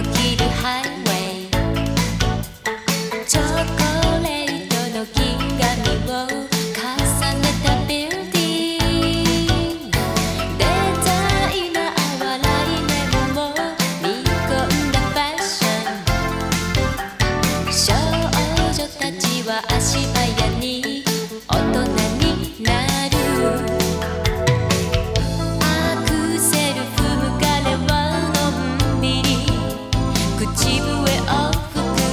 一滴海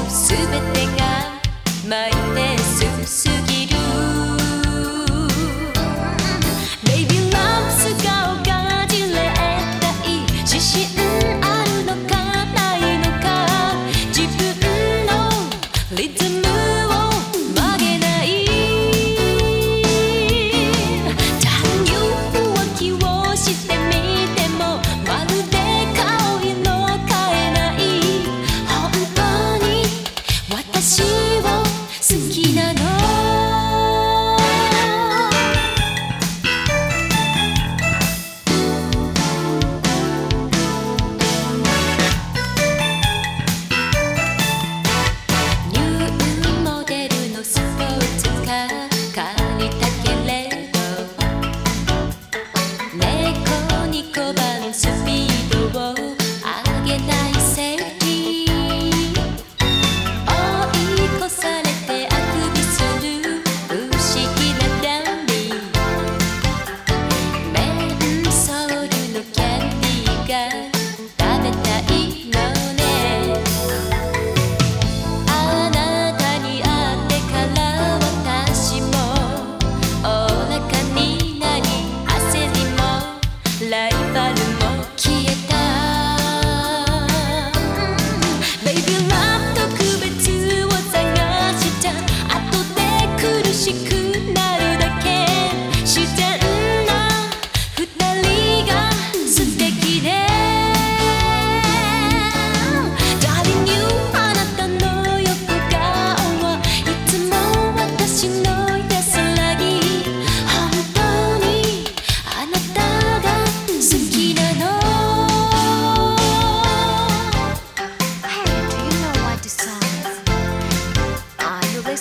すべてがマイペスすぎる。がじれあるのかないのか。自分 over.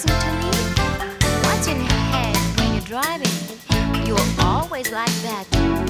listen to me? What's in your head when you're driving? You're always like that.